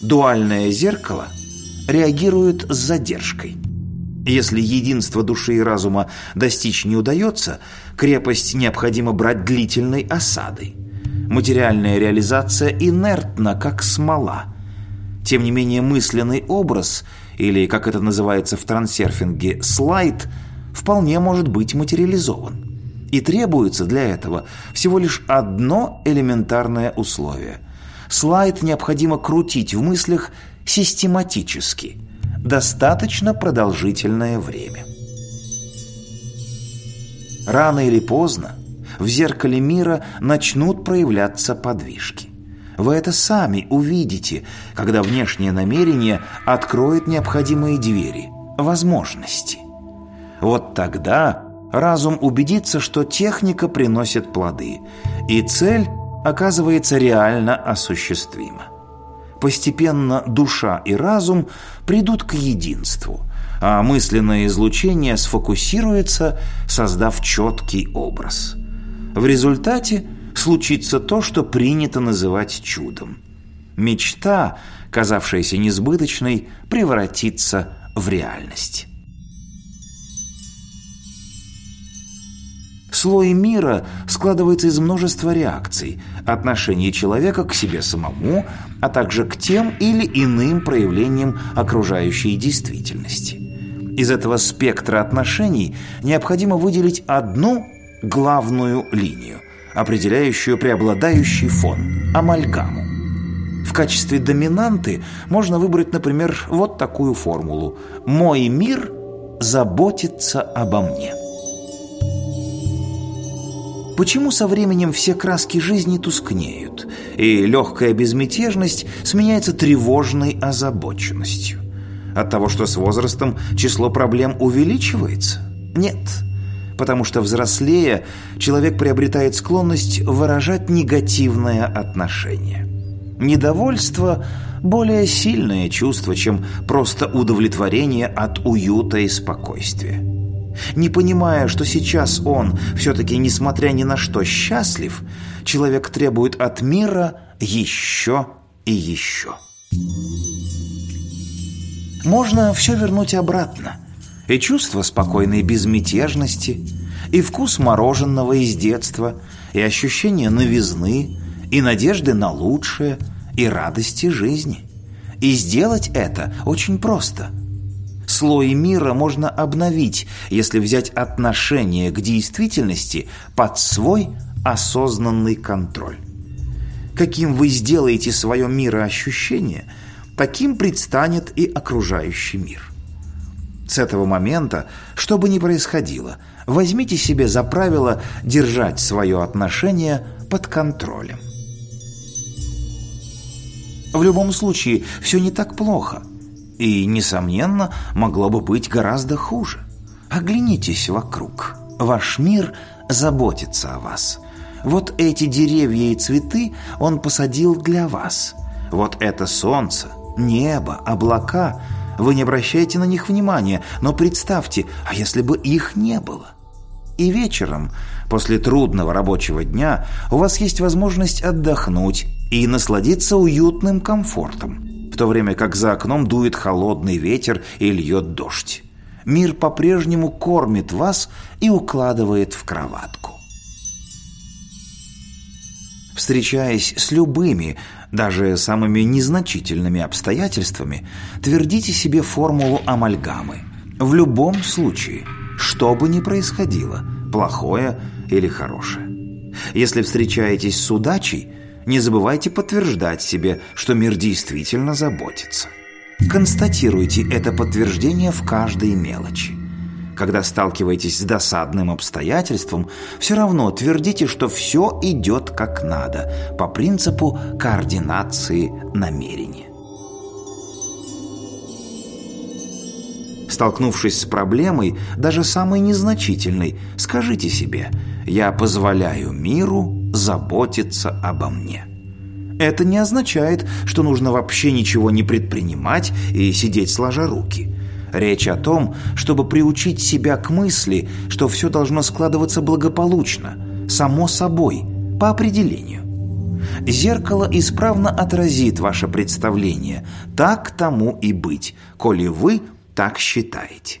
Дуальное зеркало реагирует с задержкой. Если единство души и разума достичь не удается, крепость необходимо брать длительной осадой. Материальная реализация инертна, как смола. Тем не менее мысленный образ, или, как это называется в трансерфинге, слайд, вполне может быть материализован. И требуется для этого всего лишь одно элементарное условие. Слайд необходимо крутить в мыслях систематически, достаточно продолжительное время. Рано или поздно в зеркале мира начнут проявляться подвижки. Вы это сами увидите, когда внешнее намерение откроет необходимые двери, возможности. Вот тогда разум убедится, что техника приносит плоды, и цель оказывается реально осуществима. Постепенно душа и разум придут к единству, а мысленное излучение сфокусируется, создав четкий образ. В результате случится то, что принято называть чудом. Мечта, казавшаяся несбыточной, превратится в реальность. Слой мира складывается из множества реакций, отношений человека к себе самому, а также к тем или иным проявлениям окружающей действительности. Из этого спектра отношений необходимо выделить одну главную линию, определяющую преобладающий фон – амальгаму. В качестве доминанты можно выбрать, например, вот такую формулу «Мой мир заботится обо мне». Почему со временем все краски жизни тускнеют, и легкая безмятежность сменяется тревожной озабоченностью? От того, что с возрастом число проблем увеличивается? Нет, потому что взрослея, человек приобретает склонность выражать негативное отношение. Недовольство – более сильное чувство, чем просто удовлетворение от уюта и спокойствия не понимая, что сейчас он все-таки, несмотря ни на что, счастлив, человек требует от мира еще и еще. Можно все вернуть обратно. И чувство спокойной безмятежности, и вкус мороженого из детства, и ощущение новизны, и надежды на лучшее, и радости жизни. И сделать это очень просто – Слой мира можно обновить, если взять отношение к действительности под свой осознанный контроль. Каким вы сделаете свое мироощущение, таким предстанет и окружающий мир. С этого момента, что бы ни происходило, возьмите себе за правило держать свое отношение под контролем. В любом случае, все не так плохо – и, несомненно, могло бы быть гораздо хуже. Оглянитесь вокруг. Ваш мир заботится о вас. Вот эти деревья и цветы он посадил для вас. Вот это солнце, небо, облака. Вы не обращайте на них внимания, но представьте, а если бы их не было? И вечером, после трудного рабочего дня, у вас есть возможность отдохнуть и насладиться уютным комфортом в то время как за окном дует холодный ветер и льет дождь. Мир по-прежнему кормит вас и укладывает в кроватку. Встречаясь с любыми, даже самыми незначительными обстоятельствами, твердите себе формулу амальгамы. В любом случае, что бы ни происходило, плохое или хорошее. Если встречаетесь с удачей – не забывайте подтверждать себе, что мир действительно заботится. Констатируйте это подтверждение в каждой мелочи. Когда сталкиваетесь с досадным обстоятельством, все равно твердите, что все идет как надо, по принципу координации намерения. Столкнувшись с проблемой, даже самой незначительной, скажите себе «Я позволяю миру заботиться обо мне». Это не означает, что нужно вообще ничего не предпринимать и сидеть сложа руки. Речь о том, чтобы приучить себя к мысли, что все должно складываться благополучно, само собой, по определению. Зеркало исправно отразит ваше представление. Так тому и быть, коли вы так считаете.